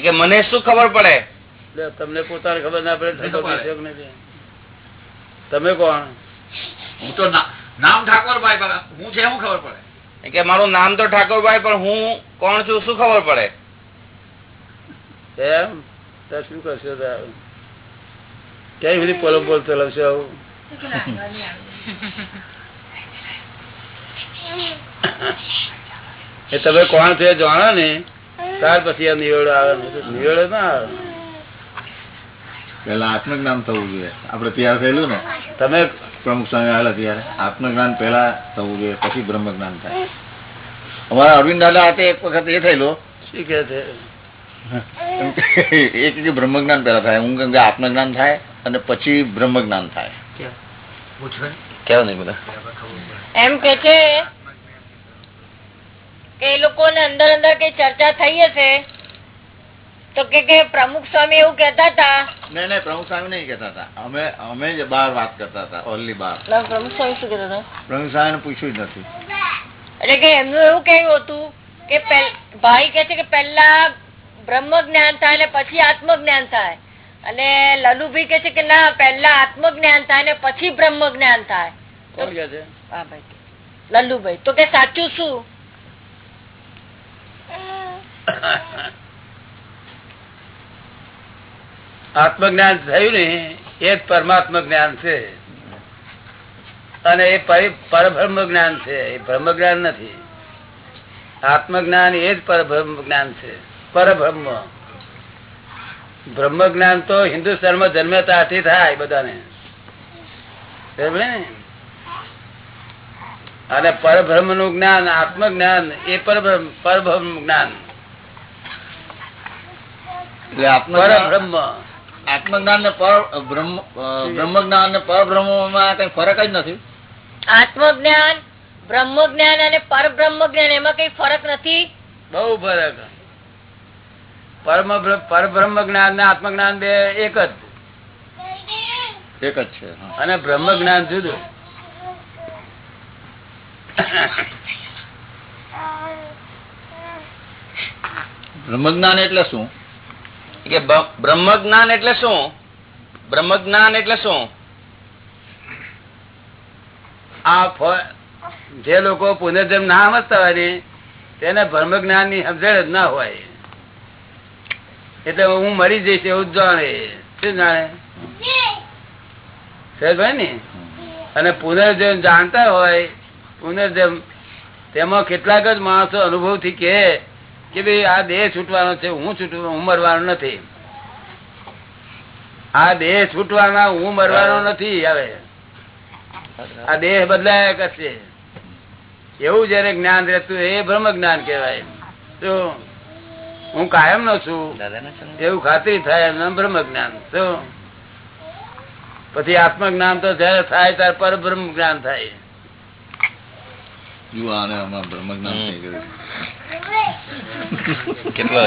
D: કે મને શું ખબર પડે?
F: તમને પોતાને ખબર ના પડે તમે કોણ?
I: હું તો નામ ઠાકોરભાઈ હું છે શું ખબર પડે?
D: કે મારું નામ તો ઠાકોરભાઈ પણ હું કોણ છું શું ખબર પડે?
F: એમ? શું કરશો ક્યાંય બધી પોલો પોલ ચલાવશો આવું? <laughs> એ તમે કોણ છે જાણો ને. ત્યાર પછી આ નિવેડો આવે નિવેડો ના આવે.
H: પેલા આત્મજ્ઞાન થવું જોઈએ. આપડે તૈયાર થયેલું ને?
F: તમે
H: પ્રમુખ સ્વામી આવેલા ત્યારે. આત્મજ્ઞાન પેલા થવું જોઈએ પછી બ્રહ્મ જ્ઞાન થાય. અમારા અરવિંદ દાદા હાથે એક વખત એ થયેલો.
F: શું કે છે?
H: એક બ્રહ્મ જ્ઞાન પહેલા થાય. હું કેમ કે આત્મજ્ઞાન થાય અને પછી બ્રહ્મ જ્ઞાન થાય
D: કેવા નહીં બધા
G: એમ કે છે કે એ લોકોને અંદર અંદર કઈ ચર્ચા થઈ હશે? તો કે કે પ્રમુખ સ્વામી એવું કેતા હતા?
H: નહીં નહીં પ્રમુખ સ્વામી નહીં કેતા હતા. અમે અમે જ બહાર વાત કરતા હતા ઓનલી બહાર.
G: પ્રમુખ સ્વામી શું કેતા હતા?
H: પ્રમુખ સ્વામી પૂછ્યું જ નથી.
G: એટલે કે એમનું એવું કેવું હતું કે ભાઈ કે છે કે પેલા બ્રહ્મ જ્ઞાન થાય ને પછી આત્મ જ્ઞાન થાય. અને લલુભી કે છે કે ના પેલા આત્મ જ્ઞાન થાય ને પછી બ્રહ્મ જ્ઞાન થાય.
F: કોણ કે છે?
G: હા ભાઈ. લલ્લુભાઈ તો કે સાચું શું?
F: આત્મજ્ઞાન થયું ને એ જ પરમાત્મ જ્ઞાન છે. અને એ પરી- પરબ્રહ્મ જ્ઞાન છે. એ બ્રહ્મ જ્ઞાન નથી. આત્મજ્ઞાન એ જ પરબ્રહ્મ જ્ઞાન છે. પરબ્રહ્મ. બ્રહ્મ જ્ઞાન તો હિન્દુસ્તાનમાં જન્મતાથી થાય બધાને. અને પરબ્રહ્મનું જ્ઞાન આત્મજ્ઞાન એ પરબ્રહ્મ પરબ્રહ્મ જ્ઞાન.
H: એટલે
F: પરબ્રહ્મ.
H: આત્મજ્ઞાન ને પર બ્રહ્મ જ્ઞાન ને પરબ્રહ્મમાં કઈ ફરક જ નથી?
G: આત્મ જ્ઞાન બ્રહ્મ જ્ઞાન અને પરબ્રહ્મ જ્ઞાન એમાં કઈ ફરક નથી?
F: બહુ ફરક. પરમ પરબ્રહ્મ જ્ઞાન ને આત્મજ્ઞાન બે એક જ.
H: એક જ છે
F: અને બ્રહ્મ જ્ઞાન જુદું.
H: બ્રહ્મજ્ઞાન એટલે શું?
D: કે બ્રહ્મ જ્ઞાન એટલે શું? બ્રહ્મ જ્ઞાન એટલે શું?
F: આ જે લોકો પુનર્જન્મ ના સમજતા હોય ને, તેને બ્રહ્મ જ્ઞાનની સમજણ જ ના હોય. એટલે હું મરી જઈશ એવું જાણે. શું જાણે? ભાઈ ને અને પુનર્જન્મ જાણતા હોય, પુનર્જન્મ, તેમાં કેટલાક જ માણસો અનુભવથી કે કે ભાઈ આ દેહ છૂટવાનો છે હું છૂટવા હું મરવાનો નથી. આ દેહ છૂટવાના હું મરવાનો નથી હવે. આ દેહ બદલાયા કરશે. એવું જયારે જ્ઞાન રહેતું એ બ્રહ્મ જ્ઞાન કહેવાય. તો હું કાયમ નો છું એવું ખાતરી થાય એમ બ્રહ્મ જ્ઞાન. તો પછી આત્મ જ્ઞાન તો જયારે થાય ત્યારે પર બ્રહ્મ જ્ઞાન થાય
H: બ્રહ્મ આને
D: કેટલો?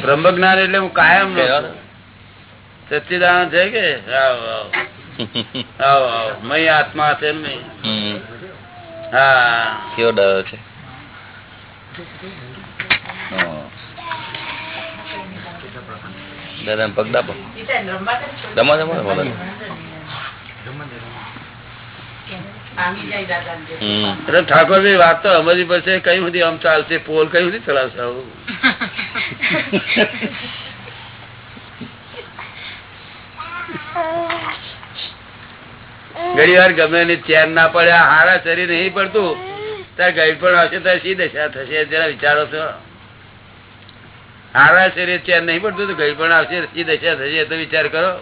F: બ્રહ્મ જ્ઞાન એટલે હું કાયમ સચિદાન છું. કે? મય આત્મા છે હા.
D: કેવો ડર છે. દાદા પગ દમો. હમ.
F: અરે ઠાકોરજી વાત તો અમારી પાસે કઈ બધી આમ ચાલશે પોલ કઈ બધી ચલાવશે આવું <laughs> ઘણી વાર ગમે એની ચેન ના પડે હારા શરીર નહીં પડતું. ત્યાં ગઈ પણ આવશે ત્યારે શી દશા થશે જરા વિચારો છો. હારા શરીર ચેન નહીં પડતું તો ગઈ પણ આવશે શી દશા થશે તો વિચાર કરો.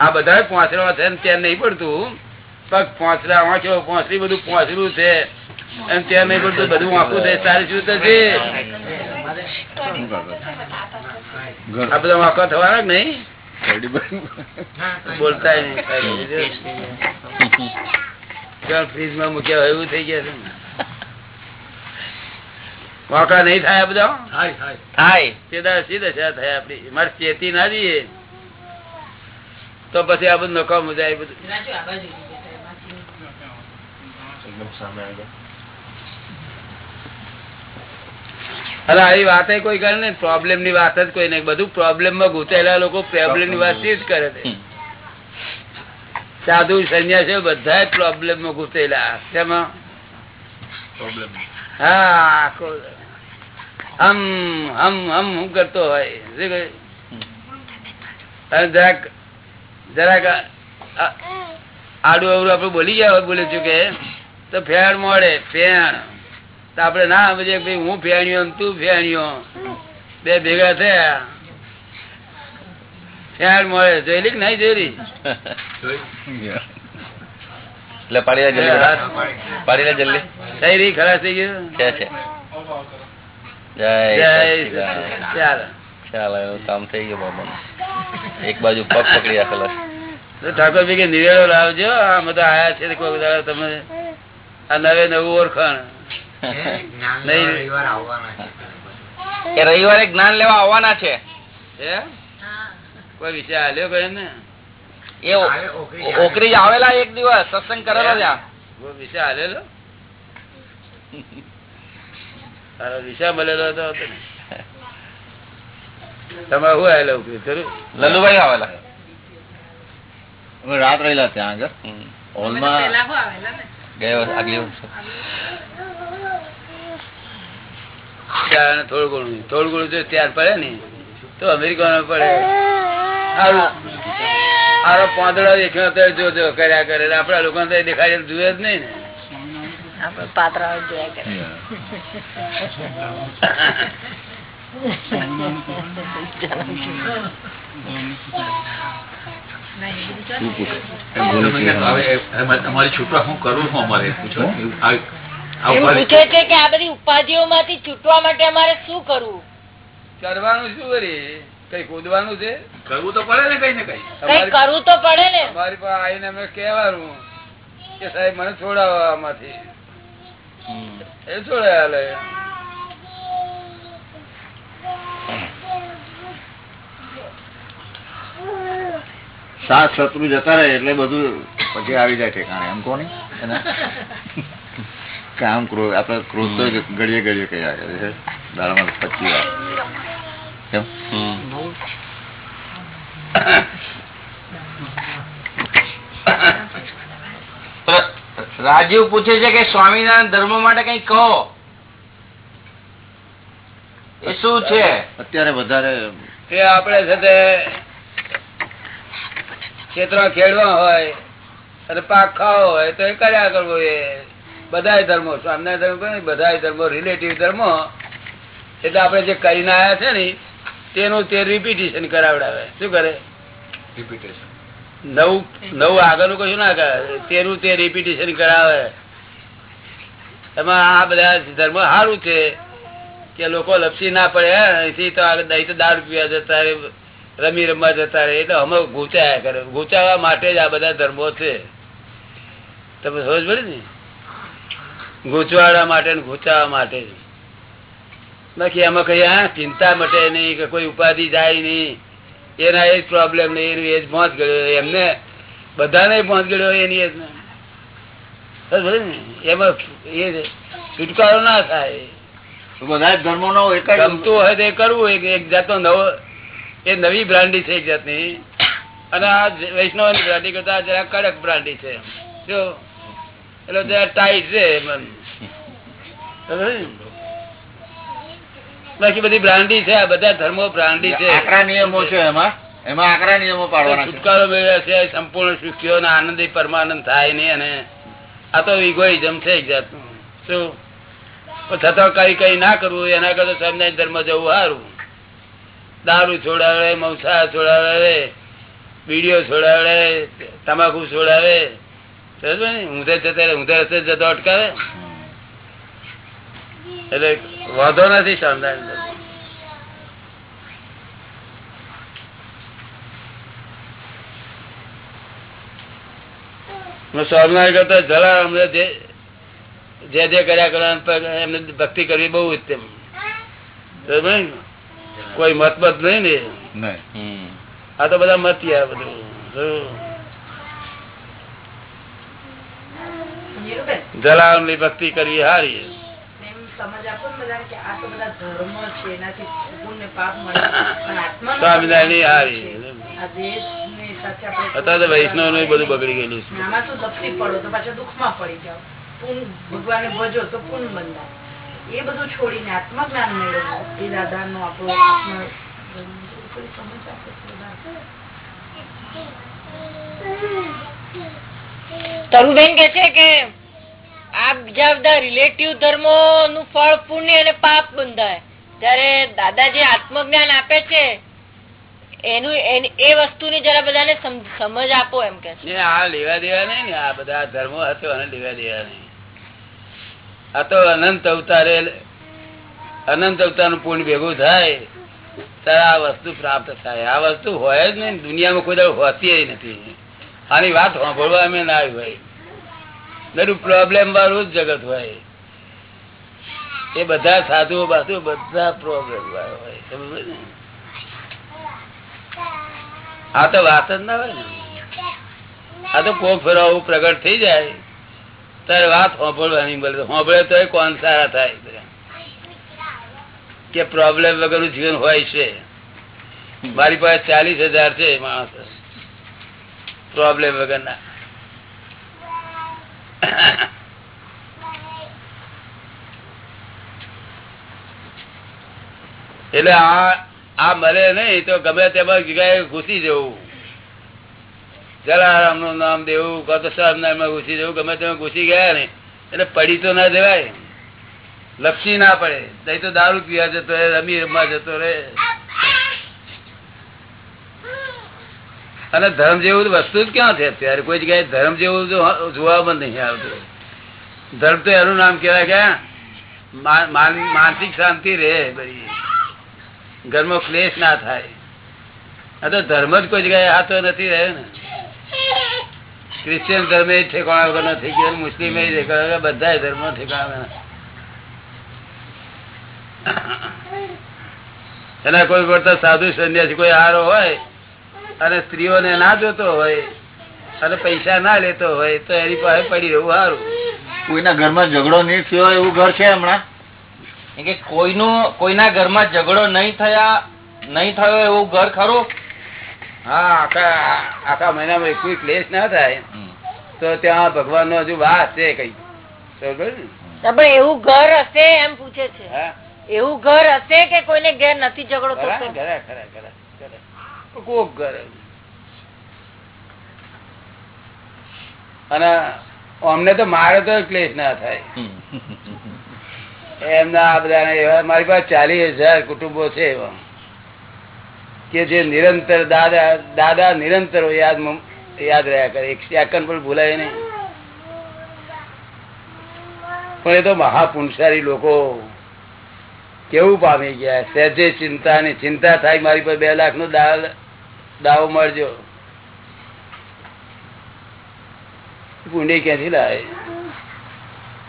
F: આ બધા પોંચરા છે ચેન નહીં પડતું. પગ પોંચરા વાંચો પોંચરી બધું પોંચરું છે. અને ત્યાં નહીં પડતું બધું વાંકું થાય સારી શું થશે આ બધા વાંકો થવાના નહીં? બોલતા ફ્રીજમાં મૂક્યા હોય એવું થઈ ગયા છે વાંકા નહીં થાય બધા?
D: થાય
F: સીધા સીધા થાય આપડી. મારે ચેતી ના દઈએ તો પછી આ બધું નકામ જાય બધું. અરે આવી વાત કોઈ કરે ને પ્રોબ્લેમની વાત જ કોઈ નહીં. બધું પ્રોબ્લેમમાં ઘૂંચેલા લોકો પ્રોબ્લેમની વાત જ કરે છે. સાધુ સંન્યાસી બધા જ પ્રોબ્લેમમાં ઘૂંચેલા તેમાં હા આખો હમ હમ હમ હું કરતો હોય. અને જરાક જરાક આડું અવડું આપડે બોલી ગયા બોલે છું કે? તો ફેણ મળે ફેણ. તો આપડે ના સમજે ભાઈ હું ફેણ્યો તું ફેણ્યો. બે ભેગા થયા. ફેણ મળે. જોયેલી કે નહીં જોયેલી?
D: એટલે પાડી જલ્દી પાડી જલ્દી.
F: થઈ રહી ખરાશ થઈ ગયું?
D: છે? એક બાજુ પગ પકડી રાખેલો છે.
F: તો ઠાકોર કે નિવેડો લાવજો. આ બધા આયા છે તમે આ નવે નવું ઓળખાણ. નહીં.
D: એ રવિવારે જ્ઞાન લેવા આવવાના છે.
F: કોઈ વિષય હાલ્યો કઈ ને
D: એ ઓકરી આવેલા એક દિવસ સત્સંગ કરેલો ત્યાં
F: વિષય હાલેલો તારો વિષય મળેલો હતો તમે ને. તમારે શું ઉકળી ખરું
D: લલુભાઈ આવેલા.
H: રાત રહેલા ત્યાં આગળ. હોલમાં
E: ગયા આગલી
F: થોડું ઘણું થોડું ઘણું જો ત્યાર પડે ને. તો અમેરિકા પડે. સારું સારો પાંદડો દેખ્યો તો જો જો કર્યા કરે. આપડા લોકો દેખાય જુએ જ નહીં ને.
G: આપડે પાત્રા જોયા કરે.
I: છૂટવા અમારે પૂછો એવું આ- આ
G: એમ
I: ઉપાધિ-
G: પૂછે છે કે આ બધી ઉપાધિઓ માંથી છૂટવા માટે અમારે શું કરવું?
F: કરવાનું શું વળી? કઈ કૂદવાનું છે?
I: કરવું તો પડે ને કઈ ને કઈ.
G: કઈ કરવું તો પડે ને.
F: અમારી પાસે આવીને અમે કે સાહેબ મને છોડાવો આમાંથી. એ છોડે હાલે
H: સાત શત્રુ જતા રહે એટલે બધું પછી આવી જાય ઠેકાણે. એમ કોની? કામ ક્રોધ આપડે ક્રોધ તો ઘડીએ ઘડીએ કયા કરે છે. દાડામાં પચી વાર કેમ?
D: રાજીવ પૂછે છે કે સ્વામિનારાયણ ધર્મ માટે કઈ કહો. એ શું છે?
H: અત્યારે વધારે
F: એ આપણે છે તે ખેડવા હોય અને પાક ખાવો હોય તો એ કર્યા કરવો એ બધા ધર્મો સ્વામિનારાયણ ધર્મ કોઈ બધા ધર્મો રિલેટિવ ધર્મો. એટલે આપણે જે કરીને આવ્યા છે ને તેનું તે રિપીટેશન કરાવડાવે. શું કરે?
I: રિપીટેશન
F: નવું નવું આગળનું કશું ના કરે તેનું તે રિપીટેશન કરાવે. એમાં આ બધા ધર્મ સારું છે. કે લોકો લપસી ના પડે અહીંથી તો નહીં તો દારૂ પીવા જતા રમી રમવા જતા રહે એટલે અમે ઘૂંચાયા કરે. ઘૂંચાવા માટે જ આ બધા ધર્મો છે. તમે સમજ પડે ને? ગૂંચવાડા માટે ને માટે બાકી એમાં કઈ હા ચિંતા મટે નહીં કે કોઈ ઉપાધિ જાય નહીં. એના એ જ પ્રોબ્લેમ નહીં એનું એ જ પહોંચ ગયો એમને બધાને પહોંચ ગયો એની એજ જ ને. એમાં એ છુટકારો ના થાય.
H: બધા ધર્મો નો એક
F: ગમતું હોય તો એ કરવું. એક એક જાતનો નવો એ નવી બ્રાન્ડી છે એક જાતની. અને આ વૈષ્ણવ બ્રાન્ડી કરતા જરા કડક બ્રાન્ડી છે. જો એટલે જરા ટાઈટ છે મન બાકી બધી બ્રાન્ડી છે આ બધા ધર્મો બ્રાન્ડી છે.
H: આકરા નિયમો છે એમાં? એમાં આકરા નિયમો પાડવાના
F: છુટકારો મેળવ્યા છે સંપૂર્ણ સુખીઓ અને આનંદી પરમાનંદ થાય નહીં અને આ તો ઇગોઇઝમ છે એક જાતનું. શું છતાં કઈ કઈ ના કરવું એના કરતા સ્વામિનારાયણ ધર્મ જવું સારું. દારૂ છોડાવે મવસા છોડાવે, બીડીઓ છોડાવે, તમાકુ છોડાવે. ઊંધે જતા ઊંધે રસ્તે જતો અટકાવે. એટલે વાંધો નથી ધર્મ સ્વામિનારાયણ કરતા જરા અમને જે જે કર્યા કરવાનું એમને ભક્તિ કરવી બહુ ઉત્તમ બરાબર? કોઈ મત મત નહીં ને. આ તો બધા મત બધું. જલારામની ભક્તિ કરવી હારી. સ્વામિનારાયણની અત્યારે વૈષ્ણવનું બધું બગડી ગયેલું છે.
J: આમાં તો તકલીફ પડો તો પાછા દુઃખમાં પડી જાઓ. પૂન ભગવાને ભજો તો પૂર્ણ બંધાય. એ બધું છોડીને આત્મજ્ઞાન મેળવવું. એ દાદા નો આપણો આત્મ.
G: તરુબેન કે છે કે આ બીજા બધા રિલેટિવ ધર્મો નું ફળ પુણ્ય અને પાપ બંધાય. ત્યારે દાદા જે આત્મજ્ઞાન આપે છે. એનું એ એ વસ્તુની જરા બધાને સમજ આપો એમ કે છે.
F: આ લેવા દેવા નહીં ને આ બધા ધર્મો હતો અને લેવા દેવા નહીં. આ તો અનંત અવતારે અનંત અવતારનું પૂર્ણ ભેગું થાય, ત્યારે આ વસ્તુ પ્રાપ્ત થાય. આ વસ્તુ હોય જ નહીં દુનિયામાં કોઈ દાડો હોતી નથી. આની વાત સાંભળવા અમે ના આવી હોય. બધું પ્રોબ્લેમ વાળું જ જગત હોય. એ બધા સાધુઓ બાધુ બધા પ્રોબ્લેમ વાળા હોય. સમજ ને? આ તો વાત જ ના હોય ને. આ તો કોમ ફેરવું પ્રગટ થઈ જાય. ત્યારે વાત હોંભળવાની બોલે હોંભળે તો કોણ સારા થાય કે પ્રોબ્લેમ વગરનું જીવન હોય છે. મારી પાસે ચાલીસ હજાર છે માણસ. પ્રોબ્લેમ વગરના. એટલે આ આ મળે નહીં તો ગમે તેમાં જગ્યાએ ઘૂસી જવું. જલારામનું નામ દેવું સાહેબ નામ ઘૂસી જવું ગમે તેમાં ઘૂસી ગયા ને, એટલે પડી તો ના દેવાય લપસી ના પડે. નહીં તો દારૂ પીવા જતો રહે, રમી રમવા જતો રહે. અને ધર્મ જેવું વસ્તુ જ ક્યાં છે અત્યારે? કોઈ જગ્યાએ ધર્મ જેવું તો જોવામાં નહીં આવતું. ધર્મ તો એનું નામ કેવાય ક્યાં માન- માનસિક શાંતિ રહે બધી. ઘરમાં ક્લેશ ના થાય. આ તો ધર્મ જ કોઈ જગ્યાએ તો નથી રહ્યો ને. ક્રિશ્ચિયન ધર્મ એ ઠેકાણા વગર થઈ ગયો મુસ્લિમ એ ઠેકાણા બધા ધર્મ ઠેકાણા વગર. એના કોઈ કરતા સાધુ સંન્યાસી કોઈ હારો હોય અને સ્ત્રીઓને ના જોતો હોય અને પૈસા ના લેતો હોય તો એની પાસે પડી રહેવું સારું
H: કોઈના ઘરમાં ઝઘડો નહીં થયો એવું ઘર છે હમણાં?
E: કોઈનો કોઈના ઘરમાં ઝઘડો નહીં થયા નહીં થયો એવું ઘર ખરું?
F: હા આખા આખા મહિનામાં કોઈ ક્લેશ ના થાય. તો ત્યાં ભગવાન નો હજુ વાસ છે કઈ.
G: પણ એવું ઘર હશે એમ પૂછે છે. એવું ઘર હશે કે કોઈને ઘેર નથી ઝઘડો
F: ને?
G: થતો?
F: ખરા, ખરા, ખરા, ખરા. કોક ઘર અને અમને તો મારે તો ક્લેશ ના થાય. એમના આ બધા મારી પાસે ચાલીસ હજાર કુટુંબો છે એવા. કે જે નિરંતર દાદા દાદા નિરંતર યાદ યાદ રહ્યા કરે. એક સેકન્ડ પણ ભૂલાય નહીં. પણ એ તો મહાપુંસારી લોકો કેવું પામી ગયા? સહેજે ચિંતા ની ચિંતા થાય, મારી પર બે લાખ નો દાવો મળજો પુંડી ક્યાંથી લાવે?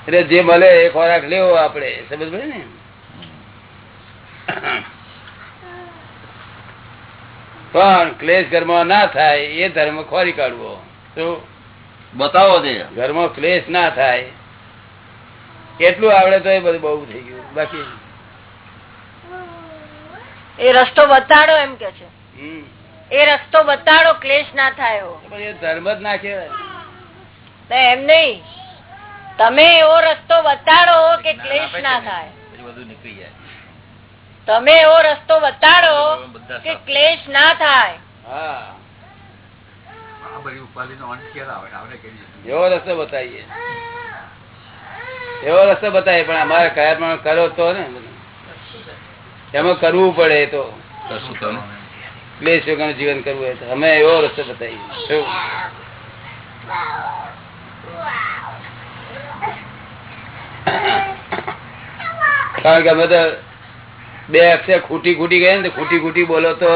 F: એટલે જે મળે એ ખોરાક લેવો આપડે સમજ પડે ને? પણ ક્લેશ ઘરમાં ના થાય એ ધર્મ ખોરી કાઢવો. તો
H: બતાવો તે.
F: ઘરમાં ક્લેશ ના થાય. કેટલું આવડે તો એ બધું બહુ થઈ ગયું. બાકી?
G: એ રસ્તો બતાડો એમ કે છે. એ રસ્તો બતાડો ક્લેશ ના થાય
F: એ ધર્મ જ ના કહેવાય.
G: એમ નહીં. તમે એવો રસ્તો બતાડો કે ક્લેશ ના થાય.
E: બધું નીકળી જાય.
G: તમે એવો રસ્તો બતાડો કે ક્લેશ ના થાય.
F: એવો રસ્તો બતાવીએ. એવો રસ્તો બતાવીએ પણ અમારે કયા પણ કરો તો ને એમાં કરવું પડે તો. ક્લેશ વગરનું જીવન કરવું હોય તો. અમે એવો રસ્તો બતાવીએ. શું? કારણ કે અમે તો બે અક્ષર ખૂટી ખૂટી ગયા ને ખૂટી ખૂટી બોલો તો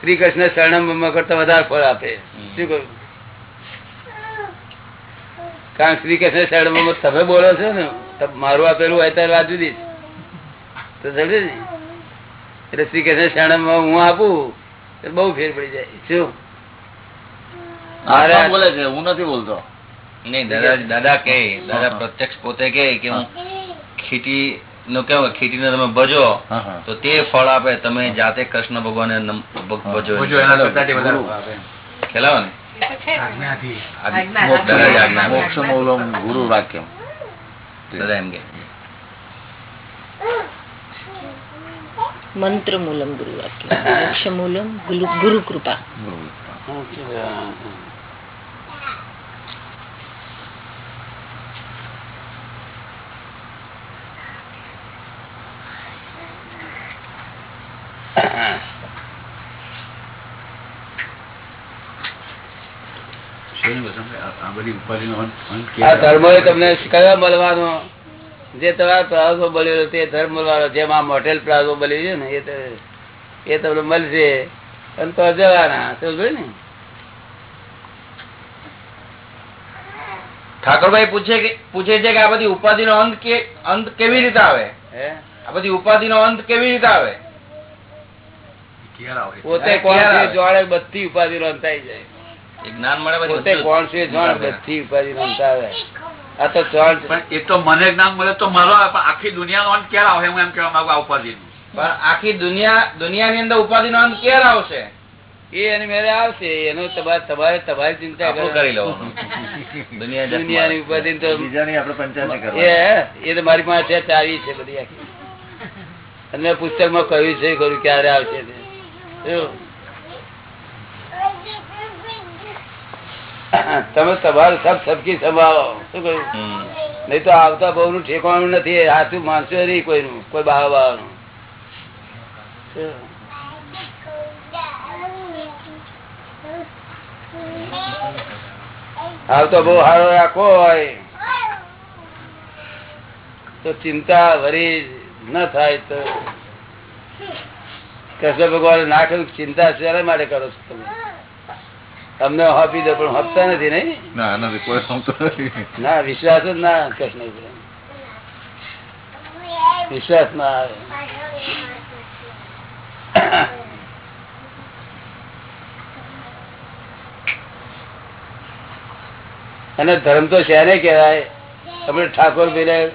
F: શ્રી કૃષ્ણ શરણમ કરતા વધારે ફળ આપે. શું કહ્યું કારણ શ્રી કૃષ્ણ શરણમ તમે બોલો છો ને મારું આપેલું હોય ત્યારે વાત જુદી તો સમજે ને? એટલે શ્રી કૃષ્ણ શરણમ હું આપું તો બહુ ફેર પડી જાય. શું?
H: આત્મા બોલે છે હું નથી બોલતો.
E: નહીં દાદા દાદા કે દાદા પ્રત્યક્ષ પોતે કે કે હું. ખીટી નો કેવું ખીટી ને તમે ભજો. તો તે ફળ આપે તમે જાતે કૃષ્ણ ભગવાન ભજો
I: ભજો એના કરતા તે વધારે ફળ આપે.
E: ખેલાવો ને
H: ગુરુ વાક્યમ
E: દાદા એમ કે.
G: મંત્ર મૂલમ ગુરુ વાક્ય મોક્ષ મૂલમ ગુરુ કૃપા
I: શેની વસંત? આ- આ બધી ઉપાધિનો અંત અંત
F: આ
I: ક્યારે
F: ધર્મ તમને કયો મળવાનો જે તમારા પ્રારબ્ધો બનેલો તે ધર્મ મળવાનો જેમ આ મોટેલ પ્રારબ્ધો બની છે ને એ એ તમને મળશે. અને તો જવાના સમજો ને?
E: ઠાકોરભાઈ પૂછે કે પૂછે છે કે આ બધી ઉપાધિ નો અંત કે અંત કેવી રીતે આવે?
F: હે?
E: આ બધી ઉપાધિ નો અંત કેવી રીતે આવે?
F: પોતે કોણ છે જોડે બધી ઉપાધિ થાય જાય.
E: જ્ઞાન મળે
F: પોતે કોણ છે જોણ બધી ઉપાધિ રંતાવે આ તો જોણ
I: પણ એ તો મને જ્ઞાન મળે તો મારો આખી દુનિયાનો અંત ક્યારે આવે હું એમ કહેવા માંગુ આ ઉપાધિનું.
D: પણ આખી દુનિયા દુનિયાની અંદર ઉપાધિ નો અંત ક્યારે આવશે?
F: એ એની મેરે આવશે. એનો તમારે તમારે તમારી ચિંતા કરી.
E: લો
F: દુનિયાની ઉપાધિ તો એ તો મારી પાસે ચાવી છે બધી આખી. અને પુસ્તકમાં કહ્યું છે ખરું ક્યારે આવશે તે. જો. <laughs> તમે તમારું સબ સબકી સંભાળો શું કહ્યું. નહીં તો આવતા બહુ નું ઠેકવાનું નથી. હાથું માનશો નહીં કોઈનું. કોઈ બહાર બાવાનું આવતો બહુ સારો રાખવો હોય તો ચિંતા વરી ન થાય તો કૃષ્ણ ભગવાન ના કહ્યું ચિંતા શેના માટે કરો છો તમે? તમને આપી દે પણ હપતા નથી નહીં?
H: ના નથી કોઈ સમતો નથી.
F: ના વિશ્વાસ જ ના કશ ઉપર. વિશ્વાસ ના આવે. અને ધર્મ તો શહેરે કહેવાય. આપણે ઠાકોર પેલે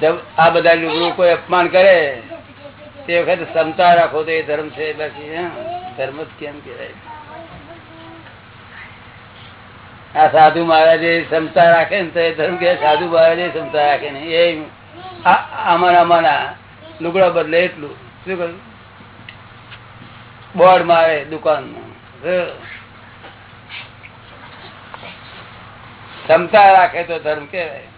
F: જબ આ બધા લોકો કોઈ અપમાન કરે તે વખતે ક્ષમતા રાખો તો એ ધર્મ છે બાકી ધર્મ જ કેમ કહેવાય? આ સાધુ મહારાજે ક્ષમતા રાખે ને તો એ ધર્મ કે સાધુ મહારાજે ક્ષમતા રાખે ને, એ અમારા આમાંના લુગડા બદલે એટલું. શું કહ્યું? બોર્ડ મારે દુકાન ક્ષમતા રાખે તો ધર્મ કેવાય